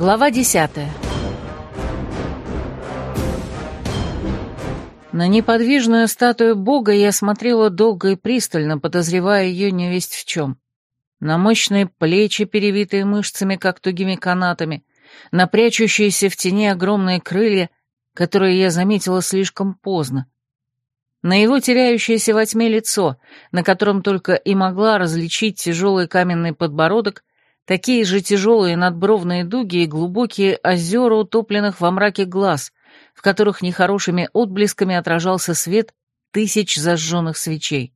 Глава десятая. На неподвижную статую бога я смотрела долго и пристально, подозревая ее невесть в чем. На мощные плечи, перевитые мышцами, как тугими канатами, на прячущиеся в тени огромные крылья, которые я заметила слишком поздно. На его теряющееся во тьме лицо, на котором только и могла различить тяжелый каменный подбородок Такие же тяжелые надбровные дуги и глубокие озера утопленных во мраке глаз, в которых нехорошими отблесками отражался свет тысяч зажженных свечей.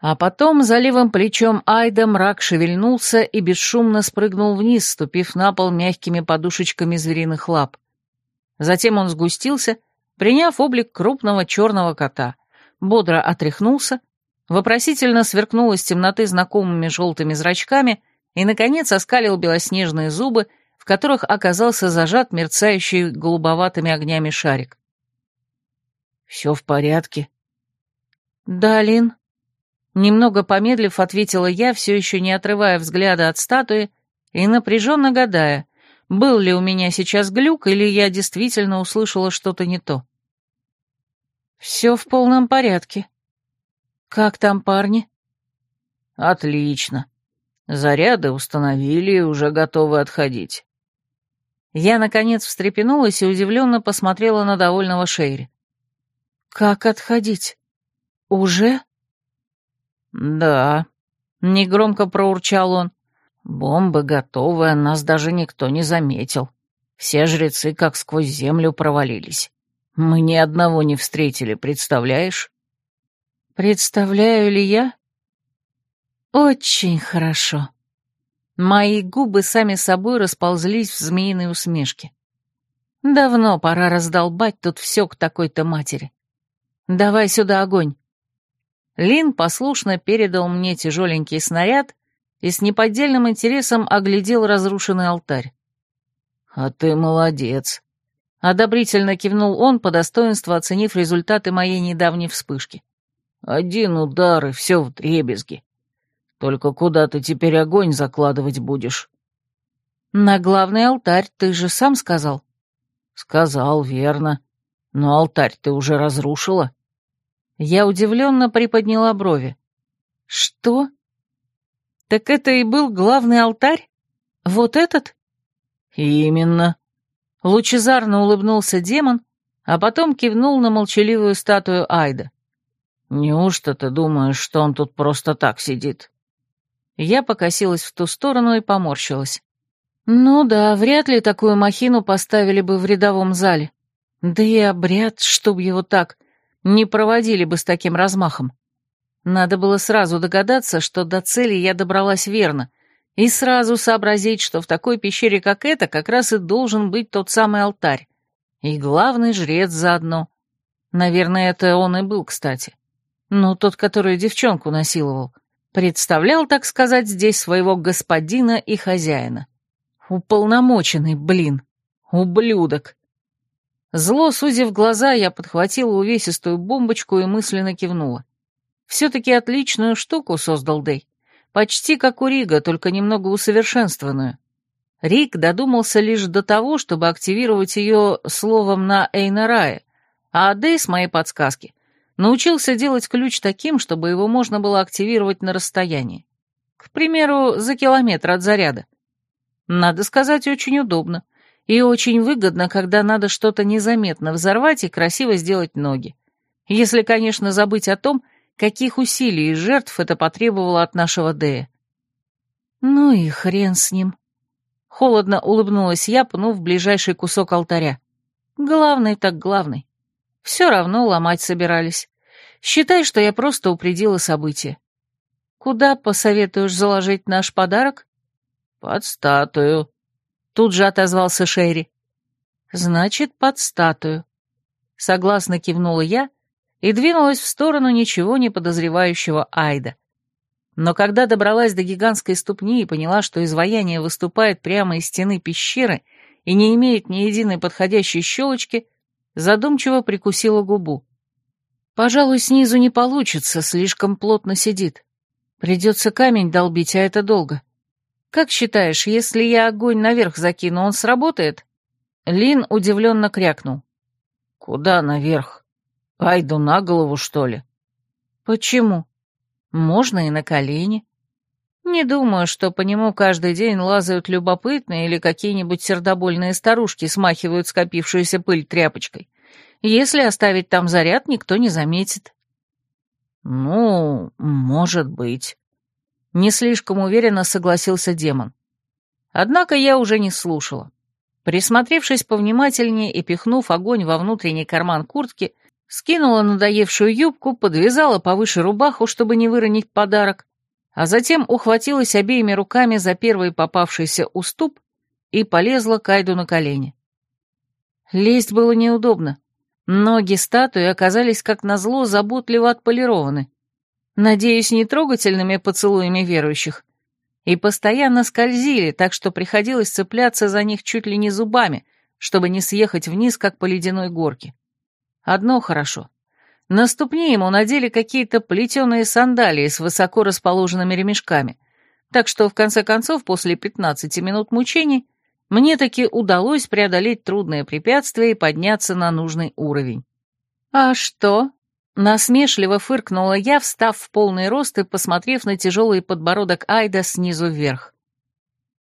А потом за левым плечом Айда мрак шевельнулся и бесшумно спрыгнул вниз, ступив на пол мягкими подушечками звериных лап. Затем он сгустился, приняв облик крупного черного кота, бодро отряхнулся, вопросительно сверкнул из темноты знакомыми желтыми зрачками — и, наконец, оскалил белоснежные зубы, в которых оказался зажат мерцающий голубоватыми огнями шарик. «Все в порядке?» «Да, Лин». Немного помедлив, ответила я, все еще не отрывая взгляда от статуи и напряженно гадая, был ли у меня сейчас глюк или я действительно услышала что-то не то. «Все в полном порядке. Как там парни?» «Отлично», Заряды установили и уже готовы отходить. Я, наконец, встрепенулась и удивленно посмотрела на довольного Шейри. «Как отходить? Уже?» «Да», — негромко проурчал он. «Бомбы готовы, нас даже никто не заметил. Все жрецы как сквозь землю провалились. Мы ни одного не встретили, представляешь?» «Представляю ли я?» «Очень хорошо». Мои губы сами собой расползлись в змеиной усмешке. Давно пора раздолбать тут все к такой-то матери. Давай сюда огонь. Лин послушно передал мне тяжеленький снаряд и с неподдельным интересом оглядел разрушенный алтарь. «А ты молодец», — одобрительно кивнул он, по достоинству оценив результаты моей недавней вспышки. «Один удар, и все в дребезги. Только куда ты теперь огонь закладывать будешь?» «На главный алтарь, ты же сам сказал». «Сказал, верно. Но алтарь ты уже разрушила?» Я удивленно приподняла брови. «Что? Так это и был главный алтарь? Вот этот?» «Именно». Лучезарно улыбнулся демон, а потом кивнул на молчаливую статую Айда. «Неужто ты думаешь, что он тут просто так сидит?» Я покосилась в ту сторону и поморщилась. Ну да, вряд ли такую махину поставили бы в рядовом зале. Да и обряд, чтоб его так, не проводили бы с таким размахом. Надо было сразу догадаться, что до цели я добралась верно, и сразу сообразить, что в такой пещере, как эта, как раз и должен быть тот самый алтарь. И главный жрец заодно. Наверное, это он и был, кстати. Ну, тот, который девчонку насиловал. Представлял, так сказать, здесь своего господина и хозяина. Уполномоченный, блин. Ублюдок. Зло, сузив глаза, я подхватила увесистую бомбочку и мысленно кивнула. Все-таки отличную штуку создал Дэй. Почти как у Рига, только немного усовершенствованную. Рик додумался лишь до того, чтобы активировать ее словом на Эйнарае, а Дэй, с моей подсказки, научился делать ключ таким, чтобы его можно было активировать на расстоянии. К примеру, за километр от заряда. Надо сказать, очень удобно. И очень выгодно, когда надо что-то незаметно взорвать и красиво сделать ноги. Если, конечно, забыть о том, каких усилий и жертв это потребовало от нашего Дея. Ну и хрен с ним. Холодно улыбнулась я, пнув ближайший кусок алтаря. Главный так главный. Все равно ломать собирались. Считай, что я просто упредила события. Куда посоветуешь заложить наш подарок? Под статую. Тут же отозвался Шерри. Значит, под статую. Согласно кивнула я и двинулась в сторону ничего не подозревающего Айда. Но когда добралась до гигантской ступни и поняла, что изваяние выступает прямо из стены пещеры и не имеет ни единой подходящей щелочки, задумчиво прикусила губу. Пожалуй, снизу не получится, слишком плотно сидит. Придется камень долбить, а это долго. «Как считаешь, если я огонь наверх закину, он сработает?» Лин удивленно крякнул. «Куда наверх? Айду на голову, что ли?» «Почему? Можно и на колени. Не думаю, что по нему каждый день лазают любопытные или какие-нибудь сердобольные старушки смахивают скопившуюся пыль тряпочкой. Если оставить там заряд, никто не заметит». «Ну, может быть». Не слишком уверенно согласился демон. Однако я уже не слушала. Присмотревшись повнимательнее и пихнув огонь во внутренний карман куртки, скинула надоевшую юбку, подвязала повыше рубаху, чтобы не выронить подарок, а затем ухватилась обеими руками за первый попавшийся уступ и полезла Кайду на колени. Лезть было неудобно. Ноги статуи оказались, как назло, заботливо отполированы. Надеюсь, не трогательными поцелуями верующих, и постоянно скользили, так что приходилось цепляться за них чуть ли не зубами, чтобы не съехать вниз, как по ледяной горке. Одно хорошо. На ступни ему надели какие-то плетеные сандалии с высоко расположенными ремешками, так что, в конце концов, после 15 минут мучений, мне таки удалось преодолеть трудное препятствие и подняться на нужный уровень. «А что?» Насмешливо фыркнула я, встав в полный рост и посмотрев на тяжелый подбородок Айда снизу вверх.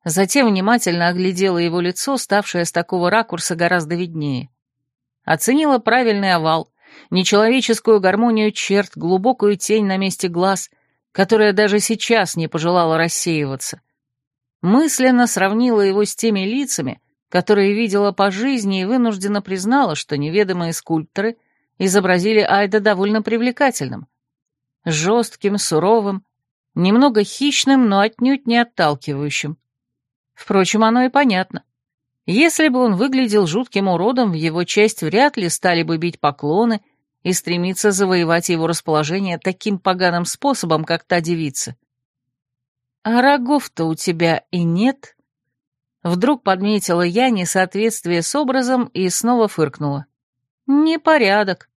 Затем внимательно оглядела его лицо, ставшее с такого ракурса гораздо виднее. Оценила правильный овал, нечеловеческую гармонию черт, глубокую тень на месте глаз, которая даже сейчас не пожелала рассеиваться. Мысленно сравнила его с теми лицами, которые видела по жизни и вынужденно признала, что неведомые скульпторы — изобразили Айда довольно привлекательным. Жестким, суровым, немного хищным, но отнюдь не отталкивающим. Впрочем, оно и понятно. Если бы он выглядел жутким уродом, в его честь вряд ли стали бы бить поклоны и стремиться завоевать его расположение таким поганым способом, как та девица. «А рогов-то у тебя и нет?» Вдруг подметила я несоответствие с образом и снова фыркнула. Непорядок.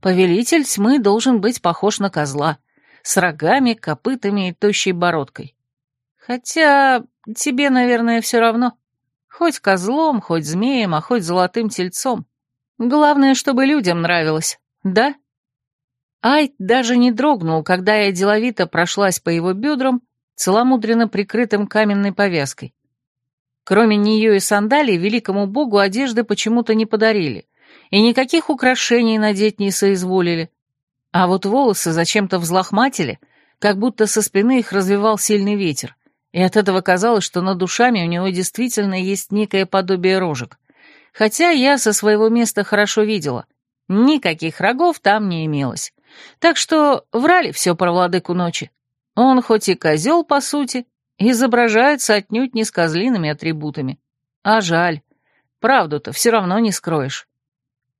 Повелитель тьмы должен быть похож на козла, с рогами, копытами и тощей бородкой. Хотя тебе, наверное, все равно. Хоть козлом, хоть змеем, а хоть золотым тельцом. Главное, чтобы людям нравилось, да? Айт даже не дрогнул, когда я деловито прошлась по его бедрам, целомудренно прикрытым каменной повязкой. Кроме нее и сандалий, великому богу одежды почему-то не подарили, и никаких украшений надеть не соизволили. А вот волосы зачем-то взлохматили, как будто со спины их развивал сильный ветер, и от этого казалось, что над душами у него действительно есть некое подобие рожек. Хотя я со своего места хорошо видела, никаких рогов там не имелось. Так что врали все про владыку ночи. Он хоть и козел, по сути, изображается отнюдь не с козлиными атрибутами. А жаль, правду-то все равно не скроешь.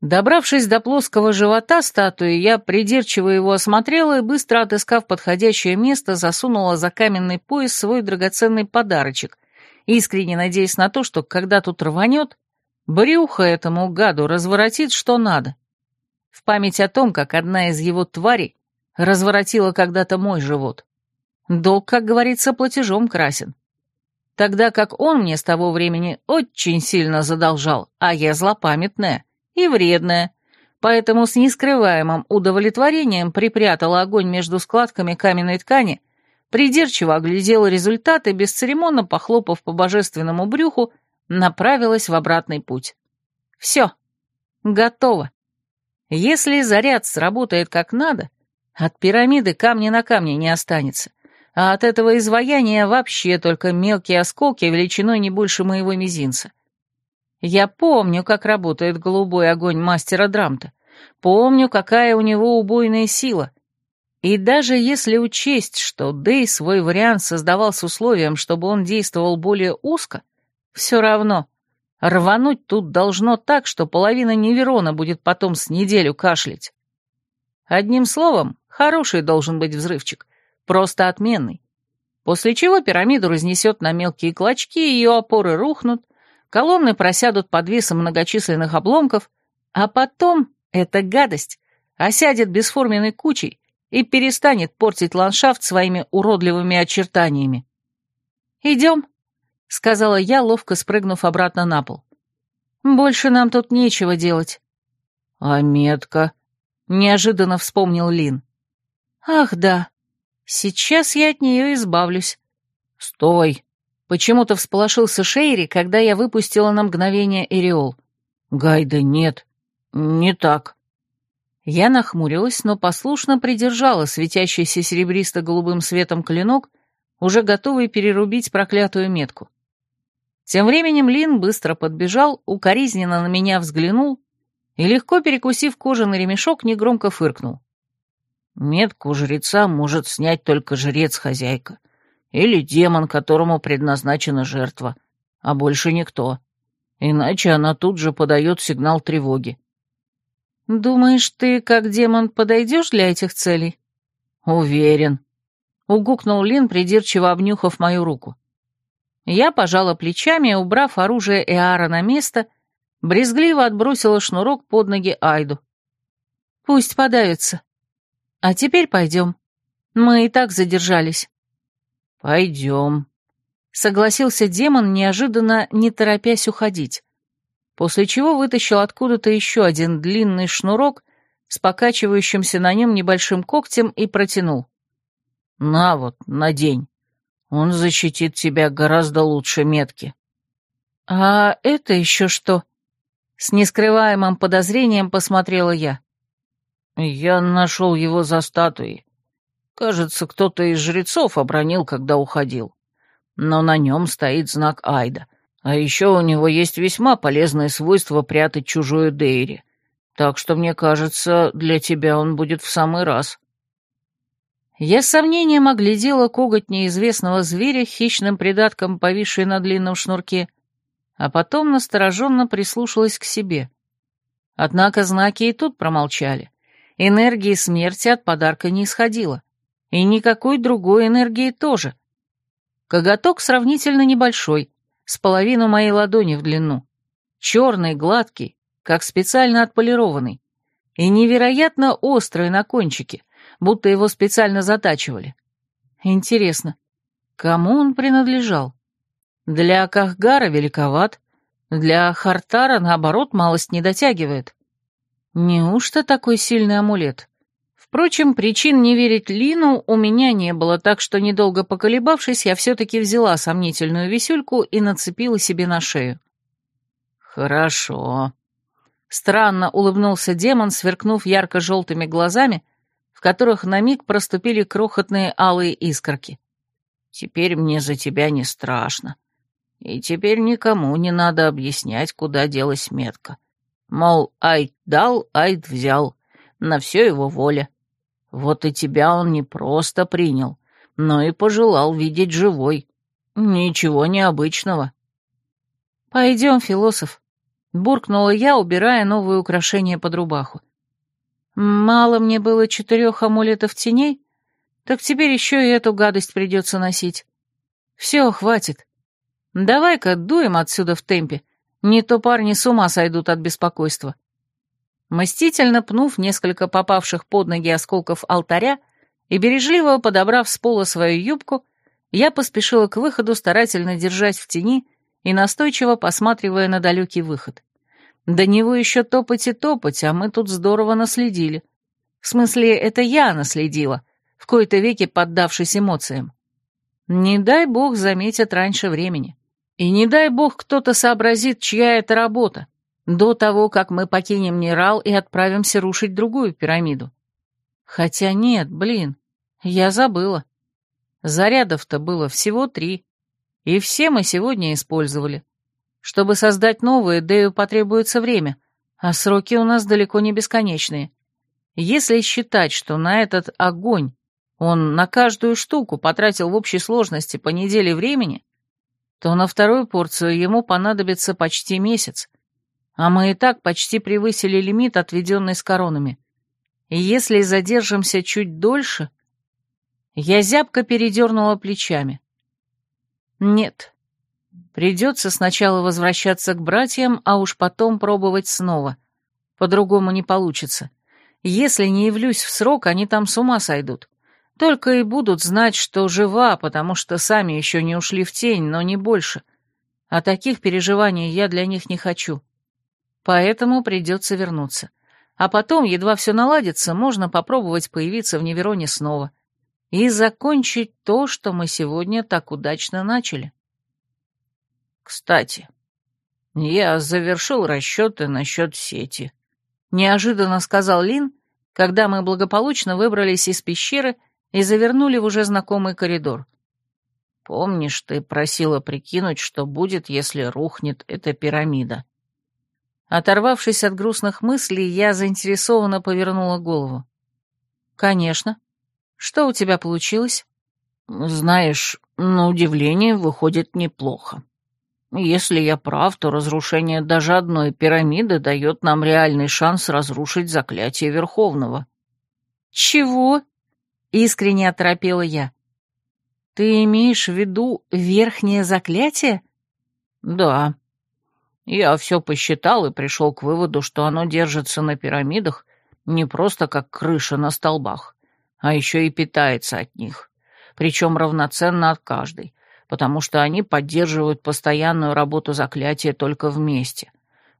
Добравшись до плоского живота статуи, я придирчиво его осмотрела и, быстро отыскав подходящее место, засунула за каменный пояс свой драгоценный подарочек, искренне надеясь на то, что, когда тут рванет, брюхо этому гаду разворотит что надо. В память о том, как одна из его тварей разворотила когда-то мой живот. Долг, как говорится, платежом красен. Тогда как он мне с того времени очень сильно задолжал, а я злопамятная — и вредная, поэтому с нескрываемым удовлетворением припрятала огонь между складками каменной ткани, придирчиво оглядела результаты, бесцеремонно похлопав по божественному брюху, направилась в обратный путь. Все, готово. Если заряд сработает как надо, от пирамиды камня на камне не останется, а от этого изваяния вообще только мелкие осколки величиной не больше моего мизинца. Я помню, как работает голубой огонь мастера Драмта. Помню, какая у него убойная сила. И даже если учесть, что Дэй свой вариант создавал с условием, чтобы он действовал более узко, все равно рвануть тут должно так, что половина Неверона будет потом с неделю кашлять. Одним словом, хороший должен быть взрывчик, просто отменный. После чего пирамиду разнесет на мелкие клочки, ее опоры рухнут, колонны просядут под весом многочисленных обломков, а потом эта гадость осядет бесформенной кучей и перестанет портить ландшафт своими уродливыми очертаниями. «Идем», сказала я, ловко спрыгнув обратно на пол. «Больше нам тут нечего делать». «А метка?» — неожиданно вспомнил Лин. «Ах, да. Сейчас я от нее избавлюсь». «Стой!» — почему-то всполошился Шейри, когда я выпустила на мгновение Эриол. «Гайда, нет, не так». Я нахмурилась, но послушно придержала светящийся серебристо-голубым светом клинок, уже готовый перерубить проклятую метку. Тем временем Лин быстро подбежал, укоризненно на меня взглянул и, легко перекусив кожаный ремешок, негромко фыркнул. «Метку жреца может снять только жрец-хозяйка или демон, которому предназначена жертва, а больше никто. Иначе она тут же подает сигнал тревоги. «Думаешь, ты, как демон, подойдешь для этих целей?» «Уверен», — угукнул Лин, придирчиво обнюхав мою руку. Я пожала плечами, убрав оружие Эара на место, брезгливо отбросила шнурок под ноги Айду. «Пусть подавится. А теперь пойдем. Мы и так задержались». «Пойдем», — согласился демон, неожиданно не торопясь уходить после чего вытащил откуда-то еще один длинный шнурок с покачивающимся на нем небольшим когтем и протянул. «На вот, надень. Он защитит тебя гораздо лучше метки». «А это еще что?» С нескрываемым подозрением посмотрела я. «Я нашел его за статуей. Кажется, кто-то из жрецов обронил, когда уходил. Но на нем стоит знак Айда. А еще у него есть весьма полезное свойство прятать чужую Дейри. Так что, мне кажется, для тебя он будет в самый раз. Я с сомнением оглядела коготь неизвестного зверя хищным придатком, повисший на длинном шнурке, а потом настороженно прислушалась к себе. Однако знаки и тут промолчали. Энергии смерти от подарка не исходило. И никакой другой энергии тоже. Коготок сравнительно небольшой, с половину моей ладони в длину, черный, гладкий, как специально отполированный, и невероятно острый на кончике, будто его специально затачивали. Интересно, кому он принадлежал? Для Кахгара великоват, для Хартара, наоборот, малость не дотягивает. Неужто такой сильный амулет? Впрочем, причин не верить Лину у меня не было, так что, недолго поколебавшись, я все-таки взяла сомнительную висюльку и нацепила себе на шею. «Хорошо». Странно улыбнулся демон, сверкнув ярко-желтыми глазами, в которых на миг проступили крохотные алые искорки. «Теперь мне за тебя не страшно. И теперь никому не надо объяснять, куда делась метка. Мол, Айд дал, Айд взял. На все его воля. Вот и тебя он не просто принял, но и пожелал видеть живой. Ничего необычного. «Пойдем, философ», — буркнула я, убирая новые украшения под рубаху. «Мало мне было четырех амулетов теней, так теперь еще и эту гадость придется носить. Все, хватит. Давай-ка дуем отсюда в темпе, не то парни с ума сойдут от беспокойства». Мстительно пнув несколько попавших под ноги осколков алтаря и бережливо подобрав с пола свою юбку, я поспешила к выходу, старательно держась в тени и настойчиво посматривая на далекий выход. До него еще топать и топать, а мы тут здорово наследили. В смысле, это я наследила, в кои-то веки поддавшись эмоциям. Не дай бог заметят раньше времени. И не дай бог кто-то сообразит, чья это работа до того, как мы покинем Нерал и отправимся рушить другую пирамиду. Хотя нет, блин, я забыла. Зарядов-то было всего три, и все мы сегодня использовали. Чтобы создать новые, Дэю потребуется время, а сроки у нас далеко не бесконечные. Если считать, что на этот огонь он на каждую штуку потратил в общей сложности по неделе времени, то на вторую порцию ему понадобится почти месяц а мы и так почти превысили лимит, отведенный с коронами. И если задержимся чуть дольше... Я зябко передернула плечами. Нет, придется сначала возвращаться к братьям, а уж потом пробовать снова. По-другому не получится. Если не явлюсь в срок, они там с ума сойдут. Только и будут знать, что жива, потому что сами еще не ушли в тень, но не больше. А таких переживаний я для них не хочу. Поэтому придется вернуться. А потом, едва все наладится, можно попробовать появиться в Невероне снова и закончить то, что мы сегодня так удачно начали. Кстати, я завершил расчеты насчет сети. Неожиданно сказал Лин, когда мы благополучно выбрались из пещеры и завернули в уже знакомый коридор. Помнишь, ты просила прикинуть, что будет, если рухнет эта пирамида? Оторвавшись от грустных мыслей, я заинтересованно повернула голову. «Конечно. Что у тебя получилось?» «Знаешь, на удивление выходит неплохо. Если я прав, то разрушение даже одной пирамиды дает нам реальный шанс разрушить заклятие Верховного». «Чего?» — искренне оторопела я. «Ты имеешь в виду верхнее заклятие?» «Да. Я все посчитал и пришел к выводу, что оно держится на пирамидах не просто как крыша на столбах, а еще и питается от них, причем равноценно от каждой, потому что они поддерживают постоянную работу заклятия только вместе,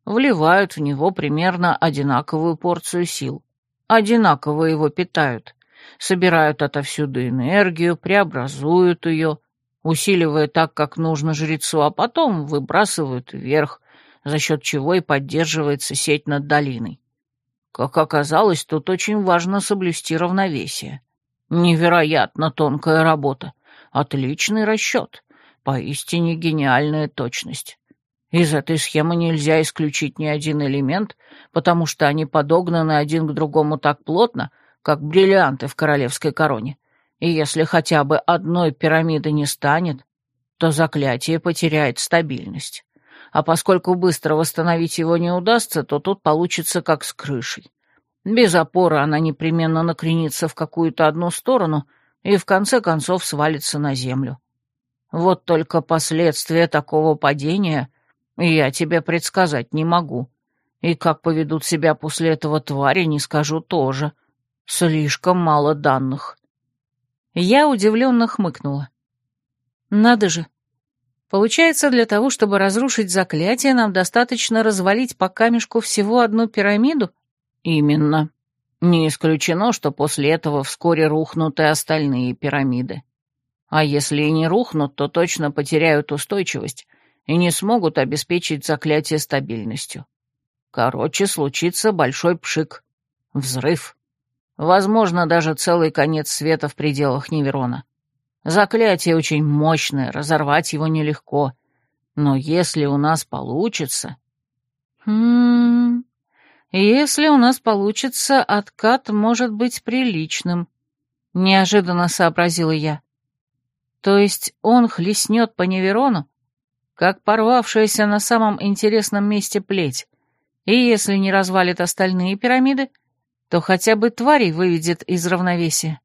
вливают в него примерно одинаковую порцию сил, одинаково его питают, собирают отовсюду энергию, преобразуют ее, усиливая так, как нужно жрецу, а потом выбрасывают вверх, за счет чего и поддерживается сеть над долиной. Как оказалось, тут очень важно соблюсти равновесие. Невероятно тонкая работа, отличный расчет, поистине гениальная точность. Из этой схемы нельзя исключить ни один элемент, потому что они подогнаны один к другому так плотно, как бриллианты в королевской короне. И если хотя бы одной пирамиды не станет, то заклятие потеряет стабильность а поскольку быстро восстановить его не удастся, то тут получится как с крышей. Без опоры она непременно накренится в какую-то одну сторону и в конце концов свалится на землю. Вот только последствия такого падения я тебе предсказать не могу. И как поведут себя после этого твари, не скажу тоже. Слишком мало данных. Я удивленно хмыкнула. Надо же, Получается, для того, чтобы разрушить заклятие, нам достаточно развалить по камешку всего одну пирамиду? Именно. Не исключено, что после этого вскоре рухнут и остальные пирамиды. А если и не рухнут, то точно потеряют устойчивость и не смогут обеспечить заклятие стабильностью. Короче, случится большой пшик. Взрыв. Возможно, даже целый конец света в пределах Неверона. Заклятие очень мощное, разорвать его нелегко. Но если у нас получится... Хм... Если у нас получится, откат может быть приличным, — неожиданно сообразила я. То есть он хлестнет по Неверону, как порвавшаяся на самом интересном месте плеть, и если не развалит остальные пирамиды, то хотя бы тварей выведет из равновесия.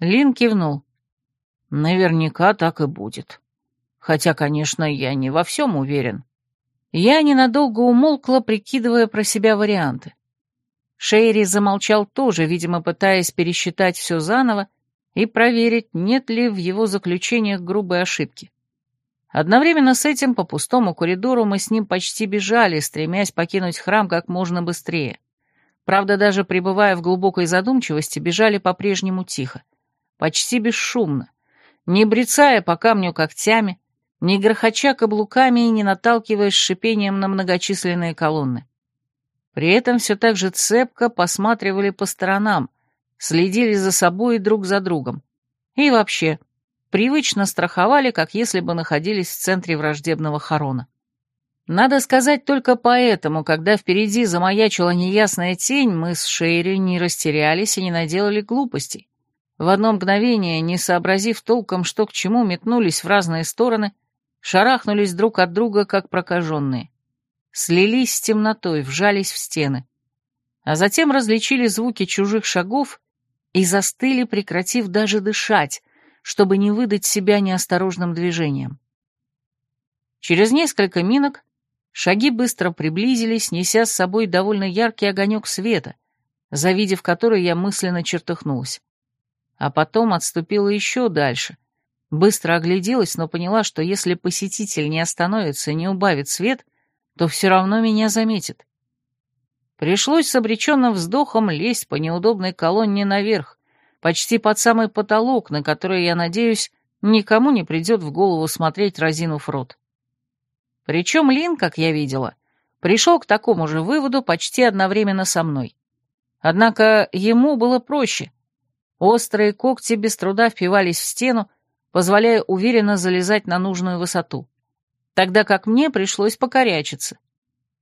Лин кивнул. Наверняка так и будет. Хотя, конечно, я не во всем уверен. Я ненадолго умолкла, прикидывая про себя варианты. Шейри замолчал тоже, видимо, пытаясь пересчитать все заново и проверить, нет ли в его заключениях грубой ошибки. Одновременно с этим по пустому коридору мы с ним почти бежали, стремясь покинуть храм как можно быстрее. Правда, даже пребывая в глубокой задумчивости, бежали по-прежнему тихо, почти бесшумно, не брецая по камню когтями, не грохоча каблуками и не наталкиваясь шипением на многочисленные колонны. При этом все так же цепко посматривали по сторонам, следили за собой и друг за другом. И вообще, привычно страховали, как если бы находились в центре враждебного хорона. Надо сказать, только поэтому, когда впереди замаячила неясная тень, мы с Шейри не растерялись и не наделали глупостей. В одно мгновение, не сообразив толком, что к чему, метнулись в разные стороны, шарахнулись друг от друга, как прокаженные. Слились с темнотой, вжались в стены. А затем различили звуки чужих шагов и застыли, прекратив даже дышать, чтобы не выдать себя неосторожным движением. Через несколько минок шаги быстро приблизились, неся с собой довольно яркий огонек света, завидев который я мысленно чертыхнулась а потом отступила еще дальше, Быстро огляделась, но поняла, что если посетитель не остановится и не убавит свет, то все равно меня заметит. Пришлось с обреченным вздохом лезть по неудобной колонне наверх, почти под самый потолок, на который, я надеюсь, никому не придет в голову смотреть, разинув рот. Причем Лин, как я видела, пришел к такому же выводу почти одновременно со мной. Однако ему было проще. Острые когти без труда впивались в стену, позволяя уверенно залезать на нужную высоту, тогда как мне пришлось покорячиться.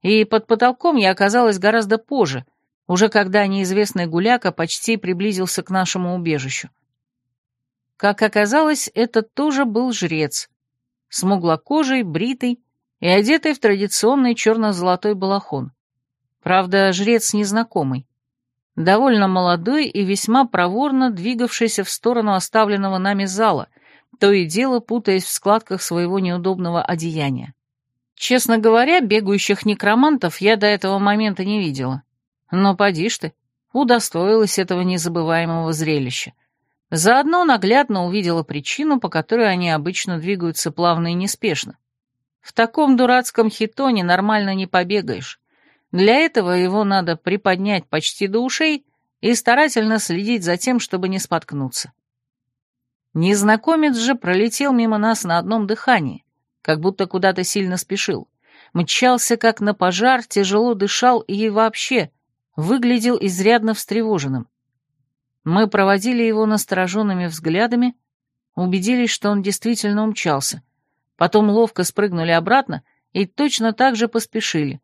И под потолком я оказалась гораздо позже, уже когда неизвестный гуляка почти приблизился к нашему убежищу. Как оказалось, это тоже был жрец, смуглокожий, бритый и одетый в традиционный черно-золотой балахон. Правда, жрец незнакомый довольно молодой и весьма проворно двигавшийся в сторону оставленного нами зала, то и дело путаясь в складках своего неудобного одеяния. Честно говоря, бегающих некромантов я до этого момента не видела. Но поди ж ты, удостоилась этого незабываемого зрелища. Заодно наглядно увидела причину, по которой они обычно двигаются плавно и неспешно. В таком дурацком хитоне нормально не побегаешь. Для этого его надо приподнять почти до ушей и старательно следить за тем, чтобы не споткнуться. Незнакомец же пролетел мимо нас на одном дыхании, как будто куда-то сильно спешил. Мчался, как на пожар, тяжело дышал и вообще выглядел изрядно встревоженным. Мы проводили его настороженными взглядами, убедились, что он действительно умчался, потом ловко спрыгнули обратно и точно так же поспешили,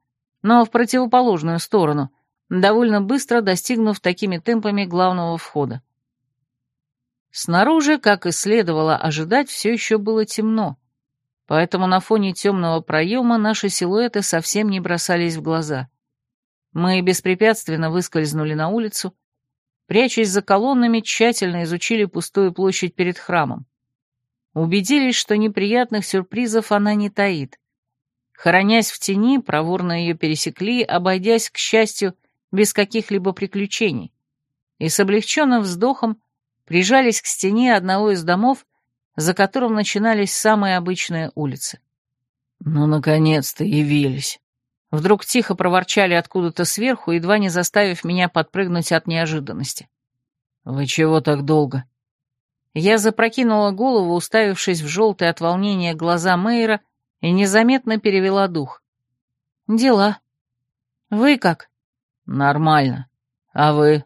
но в противоположную сторону, довольно быстро достигнув такими темпами главного входа. Снаружи, как и следовало ожидать, все еще было темно, поэтому на фоне темного проема наши силуэты совсем не бросались в глаза. Мы беспрепятственно выскользнули на улицу, прячась за колоннами, тщательно изучили пустую площадь перед храмом. Убедились, что неприятных сюрпризов она не таит. Хоронясь в тени, проворно ее пересекли, обойдясь, к счастью, без каких-либо приключений, и с облегченным вздохом прижались к стене одного из домов, за которым начинались самые обычные улицы. «Ну, наконец-то явились!» Вдруг тихо проворчали откуда-то сверху, едва не заставив меня подпрыгнуть от неожиданности. «Вы чего так долго?» Я запрокинула голову, уставившись в желтые от волнения глаза Мейра, и незаметно перевела дух. «Дела. Вы как?» «Нормально. А вы?»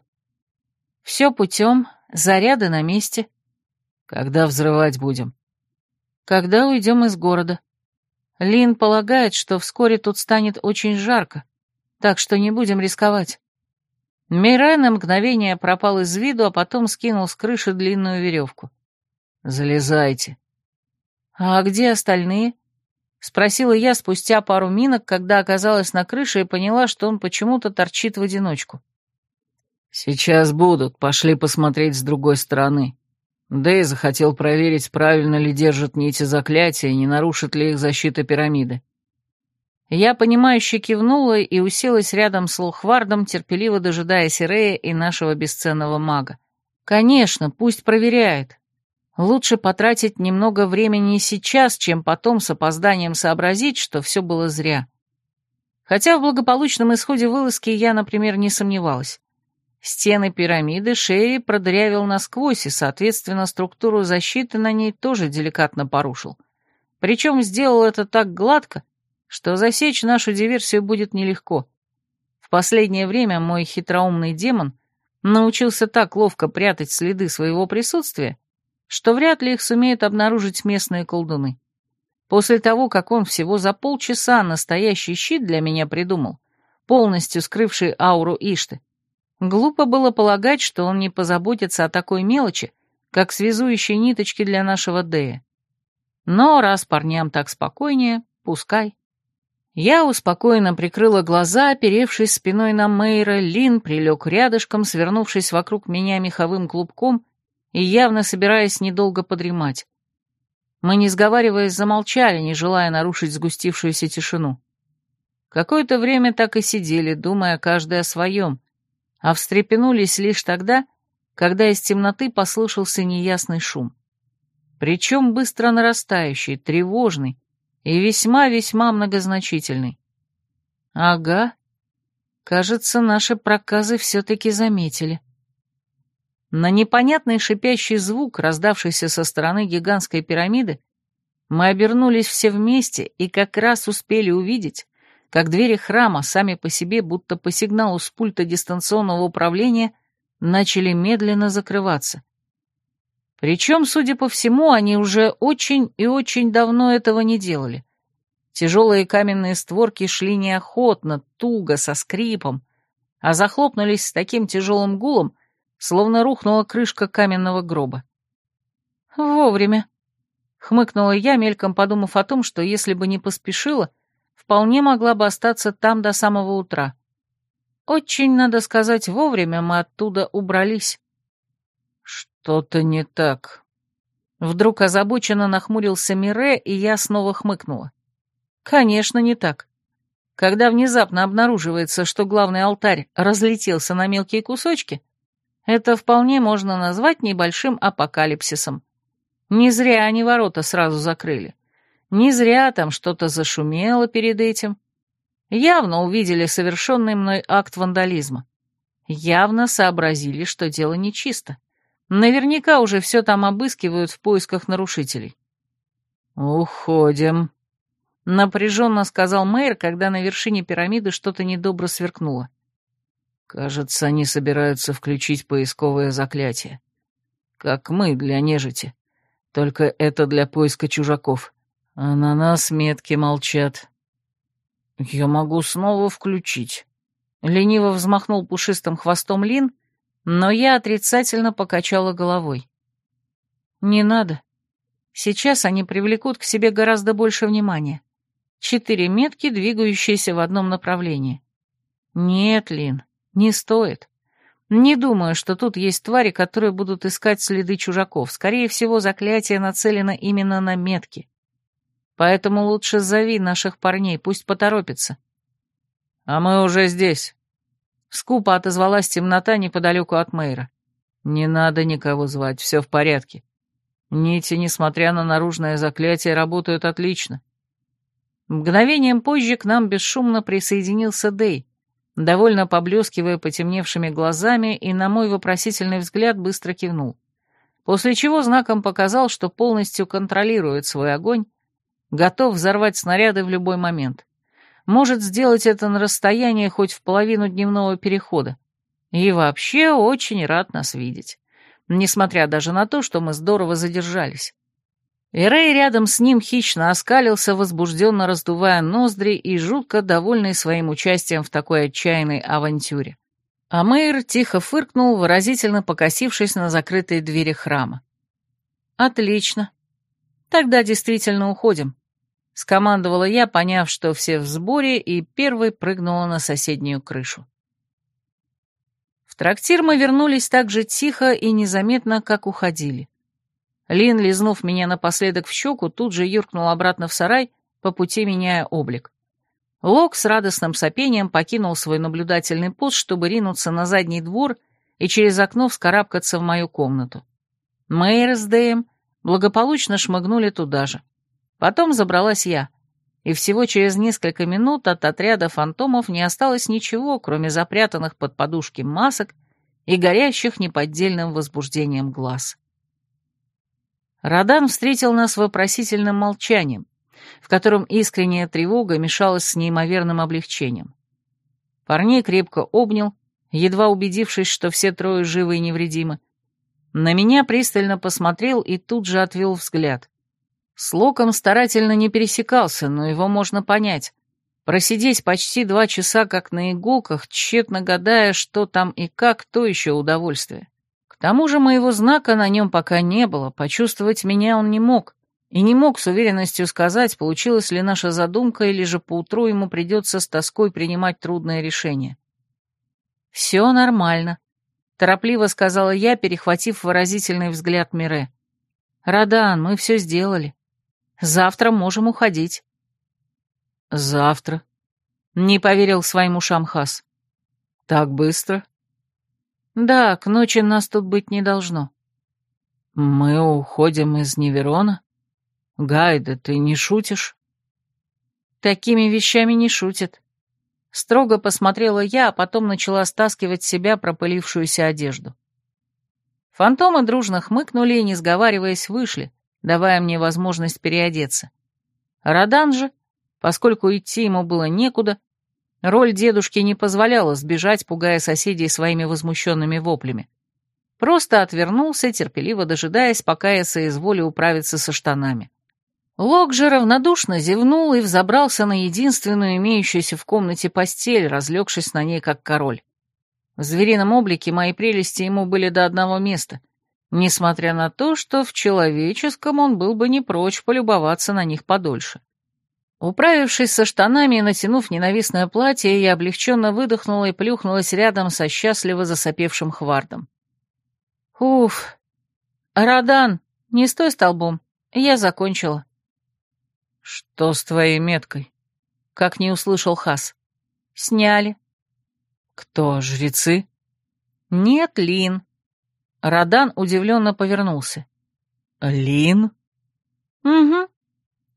«Все путем, заряды на месте». «Когда взрывать будем?» «Когда уйдем из города. Лин полагает, что вскоре тут станет очень жарко, так что не будем рисковать». Мирай на мгновение пропал из виду, а потом скинул с крыши длинную веревку. «Залезайте». «А где остальные?» Спросила я спустя пару минок, когда оказалась на крыше и поняла, что он почему-то торчит в одиночку. «Сейчас будут, пошли посмотреть с другой стороны». Дэй захотел проверить, правильно ли держат нити заклятия не нарушит ли их защита пирамиды. Я, понимающе кивнула и уселась рядом с Лохвардом, терпеливо дожидаясь Ирея и нашего бесценного мага. «Конечно, пусть проверяет. Лучше потратить немного времени сейчас, чем потом с опозданием сообразить, что все было зря. Хотя в благополучном исходе вылазки я, например, не сомневалась. Стены пирамиды Шерри продырявил насквозь, и, соответственно, структуру защиты на ней тоже деликатно порушил. Причем сделал это так гладко, что засечь нашу диверсию будет нелегко. В последнее время мой хитроумный демон научился так ловко прятать следы своего присутствия, что вряд ли их сумеют обнаружить местные колдуны. После того, как он всего за полчаса настоящий щит для меня придумал, полностью скрывший ауру Ишты, глупо было полагать, что он не позаботится о такой мелочи, как связующие ниточки для нашего Дея. Но раз парням так спокойнее, пускай. Я успокоенно прикрыла глаза, оперевшись спиной на Мейра, Лин прилег рядышком, свернувшись вокруг меня меховым клубком и явно собираясь недолго подремать. Мы, не сговариваясь, замолчали, не желая нарушить сгустившуюся тишину. Какое-то время так и сидели, думая каждый о своем, а встрепенулись лишь тогда, когда из темноты послышался неясный шум. причем быстро нарастающий, тревожный и весьма-весьма многозначительный. Ага, кажется, наши проказы все-таки заметили. На непонятный шипящий звук, раздавшийся со стороны гигантской пирамиды, мы обернулись все вместе и как раз успели увидеть, как двери храма сами по себе, будто по сигналу с пульта дистанционного управления, начали медленно закрываться. Причем, судя по всему, они уже очень и очень давно этого не делали. Тяжелые каменные створки шли неохотно, туго, со скрипом, а захлопнулись с таким тяжелым гулом, словно рухнула крышка каменного гроба. «Вовремя», Хмыкнула я, мельком подумав о том, что если бы не поспешила, вполне могла бы остаться там до самого утра. Очень, надо сказать, вовремя мы оттуда убрались. Что-то не так. Вдруг озабоченно нахмурился Мире, и я снова хмыкнула. Конечно, не так. Когда внезапно обнаруживается, что главный алтарь разлетелся на мелкие кусочки, это вполне можно назвать небольшим апокалипсисом. Не зря они ворота сразу закрыли. Не зря там что-то зашумело перед этим. Явно увидели совершенный мной акт вандализма. Явно сообразили, что дело нечисто. Наверняка уже все там обыскивают в поисках нарушителей. «Уходим», — напряженно сказал мэр, когда на вершине пирамиды что-то недобро сверкнуло. «Кажется, они собираются включить поисковое заклятие. Как мы для нежити. Только это для поиска чужаков. А на нас метки молчат. Я могу снова включить. Лениво взмахнул пушистым хвостом Лин, но я отрицательно покачала головой. Не надо. Сейчас они привлекут к себе гораздо больше внимания. Четыре метки, двигающиеся в одном направлении. Нет, Лин, не стоит. Не думаю, что тут есть твари, которые будут искать следы чужаков. Скорее всего, заклятие нацелено именно на метки. Поэтому лучше зови наших парней, пусть поторопятся. А мы уже здесь. Скупо отозвалась темнота неподалеку от Мэйра. Не надо никого звать, все в порядке. Нити, несмотря на наружное заклятие, работают отлично. Мгновением позже к нам бесшумно присоединился Дэй, довольно поблескивая потемневшими глазами, и на мой вопросительный взгляд быстро кивнул. После чего знаком показал, что полностью контролирует свой огонь, готов взорвать снаряды в любой момент. Может сделать это на расстоянии хоть в половину дневного перехода. И вообще очень рад нас видеть. Несмотря даже на то, что мы здорово задержались. И Рэй рядом с ним хищно оскалился, возбужденно раздувая ноздри и жутко довольный своим участием в такой отчаянной авантюре. А Мэйр тихо фыркнул, выразительно покосившись на закрытые двери храма. «Отлично. Тогда действительно уходим», — скомандовала я, поняв, что все в сборе, и первой прыгнула на соседнюю крышу. В трактир мы вернулись так же тихо и незаметно, как уходили. Лин, лизнув меня напоследок в щеку, тут же юркнул обратно в сарай, по пути меняя облик. Лок с радостным сопением покинул свой наблюдательный пост, чтобы ринуться на задний двор и через окно вскарабкаться в мою комнату. Мэйр с Дэем благополучно шмыгнули туда же. Потом забралась я, и всего через несколько минут от отряда фантомов не осталось ничего, кроме запрятанных под подушки масок и горящих неподдельным возбуждением глаз. Радан встретил нас вопросительным молчанием, в котором искренняя тревога мешалась с неимоверным облегчением. Парней крепко обнял, едва убедившись, что все трое живы и невредимы. На меня пристально посмотрел и тут же отвел взгляд. С Локом старательно не пересекался, но его можно понять. Просидеть почти два часа как на иголках, тщетно гадая, что там и как, то еще удовольствие тому же моего знака на нем пока не было, почувствовать меня он не мог, и не мог с уверенностью сказать, получилась ли наша задумка, или же поутру ему придется с тоской принимать трудное решение. «Все нормально», — торопливо сказала я, перехватив выразительный взгляд Мире. «Радан, мы все сделали. Завтра можем уходить». «Завтра?» — не поверил своим ушам Хас. «Так быстро?» Да, к ночи нас тут быть не должно. Мы уходим из Неверона? Гайда, ты не шутишь? Такими вещами не шутит. Строго посмотрела я, а потом начала стаскивать с себя пропылившуюся одежду. Фантомы дружно хмыкнули и, не сговариваясь, вышли, давая мне возможность переодеться. Радан же, поскольку идти ему было некуда, роль дедушки не позволяла сбежать, пугая соседей своими возмущенными воплями. Просто отвернулся, терпеливо дожидаясь, пока я соизволю управиться со штанами. Лок же равнодушно зевнул и взобрался на единственную имеющуюся в комнате постель, разлегшись на ней как король. В зверином облике мои прелести ему были до одного места, несмотря на то, что в человеческом он был бы не прочь полюбоваться на них подольше. Управившись со штанами и натянув ненавистное платье, я облегченно выдохнула и плюхнулась рядом со счастливо засопевшим хвардом. «Уф! Радан, не стой столбом, я закончила». «Что с твоей меткой?» Как не услышал Хас. «Сняли». «Кто, жрецы?» «Нет, Лин». Радан удивленно повернулся. «Лин?» «Угу.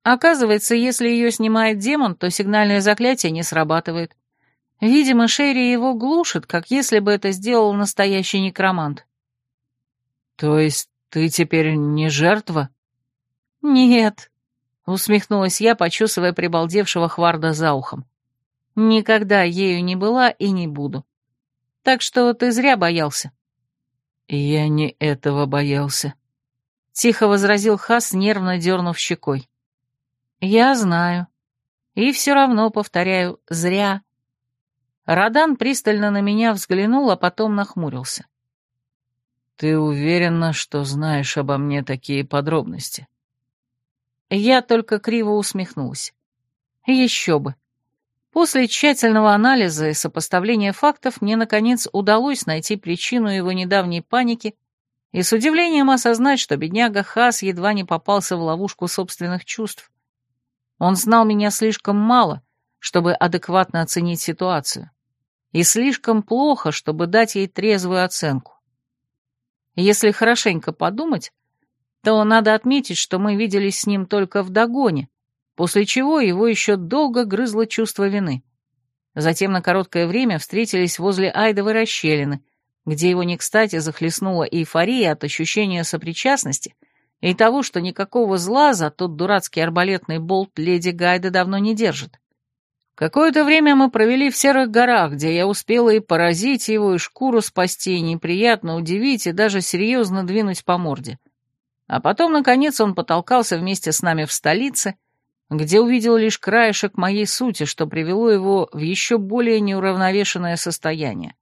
Оказывается, если ее снимает демон, то сигнальное заклятие не срабатывает. Видимо, Шерри его глушит, как если бы это сделал настоящий некромант». «То есть ты теперь не жертва?» «Нет», Усмехнулась я, почесывая прибалдевшего Хварда за ухом. Никогда ею не была и не буду. Так что ты зря боялся. Я не этого боялся. Тихо возразил Хас, нервно дернув щекой. Я знаю. И все равно, повторяю, зря. Радан пристально на меня взглянул, а потом нахмурился. «Ты уверена, что знаешь обо мне такие подробности?» Я только криво усмехнулась. Еще бы. После тщательного анализа и сопоставления фактов мне, наконец, удалось найти причину его недавней паники и с удивлением осознать, что бедняга Хас едва не попался в ловушку собственных чувств. Он знал меня слишком мало, чтобы адекватно оценить ситуацию, и слишком плохо, чтобы дать ей трезвую оценку. Если хорошенько подумать, то надо отметить, что мы виделись с ним только в догоне, после чего его еще долго грызло чувство вины. Затем на короткое время встретились возле Айдовой расщелины, где его не кстати захлестнула эйфория от ощущения сопричастности и того, что никакого зла за тот дурацкий арбалетный болт леди Гайда давно не держит. Какое-то время мы провели в Серых горах, где я успела и поразить его, и шкуру спасти, и неприятно удивить, и даже серьезно двинуть по морде. А потом, наконец, он потолкался вместе с нами в столице, где увидел лишь краешек моей сути, что привело его в еще более неуравновешенное состояние,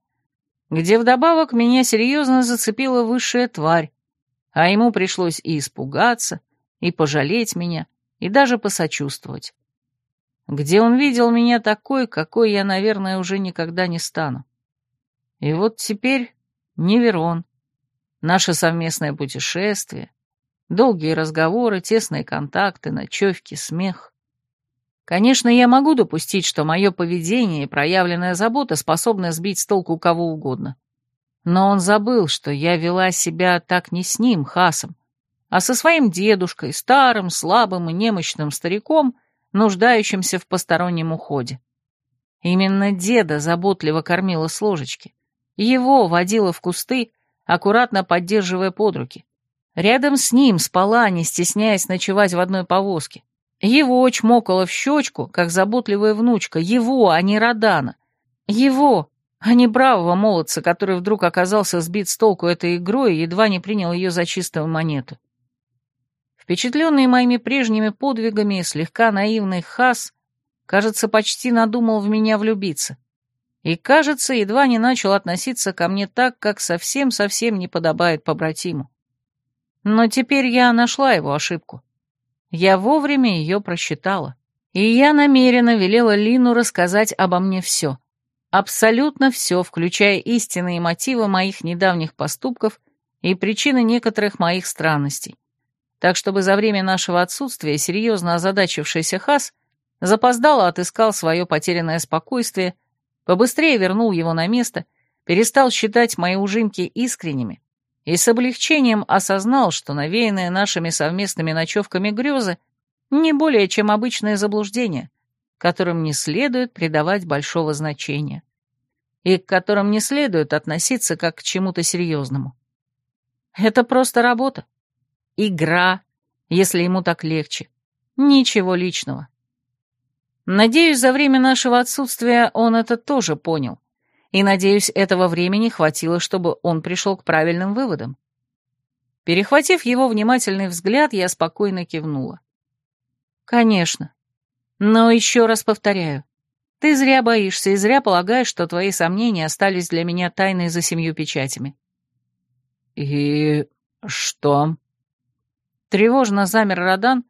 где вдобавок меня серьезно зацепила высшая тварь, а ему пришлось и испугаться, и пожалеть меня, и даже посочувствовать, где он видел меня такой, какой я, наверное, уже никогда не стану. И вот теперь Неверон, наше совместное путешествие — Долгие разговоры, тесные контакты, ночевки, смех. Конечно, я могу допустить, что мое поведение и проявленная забота способны сбить с толку кого угодно. Но он забыл, что я вела себя так не с ним, Хасом, а со своим дедушкой, старым, слабым и немощным стариком, нуждающимся в постороннем уходе. Именно деда заботливо кормила с ложечки. Его водила в кусты, аккуратно поддерживая под руки. Рядом с ним спала, не стесняясь ночевать в одной повозке. Его чмокала в щечку, как заботливая внучка. Его, а не Родана. Его, а не бравого молодца, который вдруг оказался сбит с толку этой игрой и едва не принял ее за чистую монету. Впечатленный моими прежними подвигами, слегка наивный Хас, кажется, почти надумал в меня влюбиться. И, кажется, едва не начал относиться ко мне так, как совсем-совсем не подобает побратиму. Но теперь я нашла его ошибку. Я вовремя ее просчитала. И я намеренно велела Лину рассказать обо мне все. Абсолютно все, включая истинные мотивы моих недавних поступков и причины некоторых моих странностей. Так чтобы за время нашего отсутствия серьезно озадачившийся Хас запоздало отыскал свое потерянное спокойствие, побыстрее вернул его на место, перестал считать мои ужимки искренними и с облегчением осознал, что навеянные нашими совместными ночевками грезы не более чем обычное заблуждение, которым не следует придавать большого значения и к которым не следует относиться как к чему-то серьезному. Это просто работа. Игра, если ему так легче. Ничего личного. Надеюсь, за время нашего отсутствия он это тоже понял. И, надеюсь, этого времени хватило, чтобы он пришел к правильным выводам. Перехватив его внимательный взгляд, я спокойно кивнула. «Конечно. Но еще раз повторяю, ты зря боишься и зря полагаешь, что твои сомнения остались для меня тайной за семью печатями». «И что?» Тревожно замер Родан,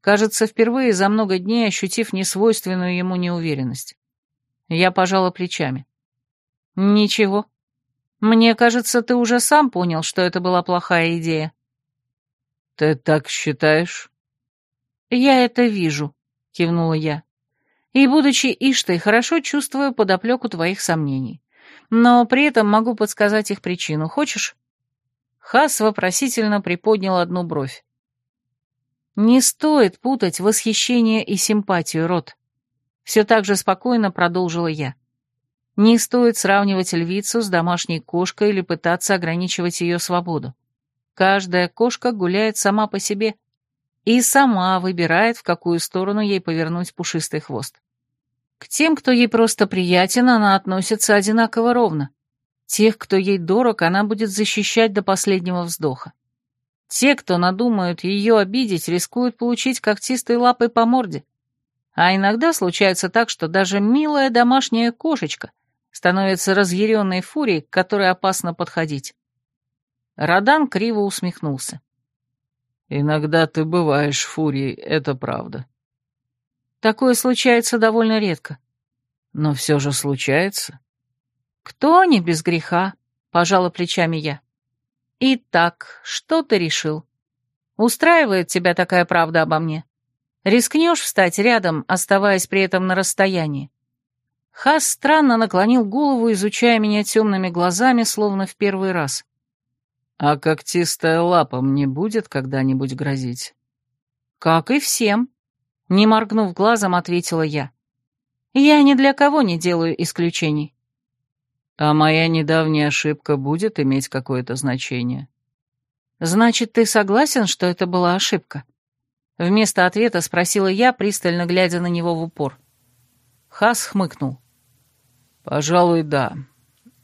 кажется, впервые за много дней ощутив несвойственную ему неуверенность. Я пожала плечами. «Ничего. Мне кажется, ты уже сам понял, что это была плохая идея». «Ты так считаешь?» «Я это вижу», — кивнула я. «И, будучи Иштой, хорошо чувствую подоплеку твоих сомнений. Но при этом могу подсказать их причину. Хочешь?» Хас вопросительно приподнял одну бровь. «Не стоит путать восхищение и симпатию, Рот», — все так же спокойно продолжила я. «Не стоит сравнивать львицу с домашней кошкой или пытаться ограничивать ее свободу. Каждая кошка гуляет сама по себе и сама выбирает, в какую сторону ей повернуть пушистый хвост. К тем, кто ей просто приятен, она относится одинаково ровно. Тех, кто ей дорог, она будет защищать до последнего вздоха. Те, кто надумают ее обидеть, рискуют получить когтистой лапой по морде. А иногда случается так, что даже милая домашняя кошечка становится разъяренной фурией, к которой опасно подходить. Радан криво усмехнулся. «Иногда ты бываешь фурией, это правда». Такое случается довольно редко. Но все же случается. Кто не без греха, пожала плечами я. «Итак, что ты решил? Устраивает тебя такая правда обо мне? Рискнешь встать рядом, оставаясь при этом на расстоянии?» Хас странно наклонил голову, изучая меня темными глазами, словно в первый раз. «А когтистая лапа мне будет когда-нибудь грозить?» «Как и всем», — не моргнув глазом, ответила я. «Я ни для кого не делаю исключений». А моя недавняя ошибка будет иметь какое-то значение? Значит, ты согласен, что это была ошибка? Вместо ответа спросила я, пристально глядя на него в упор. Хас хмыкнул. Пожалуй, да.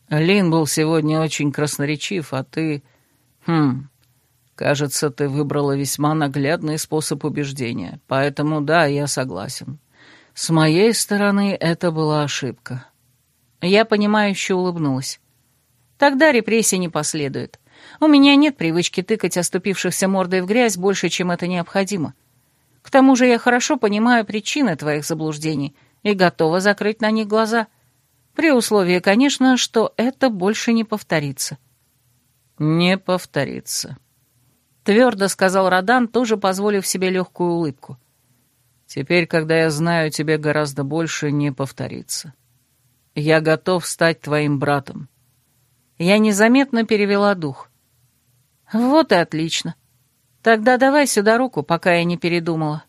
Лин был сегодня очень красноречив, а ты... Хм... Кажется, ты выбрала весьма наглядный способ убеждения, поэтому да, я согласен. С моей стороны это была ошибка. Я понимающе улыбнулась. Тогда репрессий не последует. У меня нет привычки тыкать оступившихся мордой в грязь больше, чем это необходимо. К тому же я хорошо понимаю причины твоих заблуждений и готова закрыть на них глаза. При условии, конечно, что это больше не повторится. «Не повторится», — твердо сказал Родан, тоже позволив себе легкую улыбку. «Теперь, когда я знаю тебе гораздо больше, не повторится». Я готов стать твоим братом». Я незаметно перевела дух. «Вот и отлично. Тогда давай сюда руку, пока я не передумала».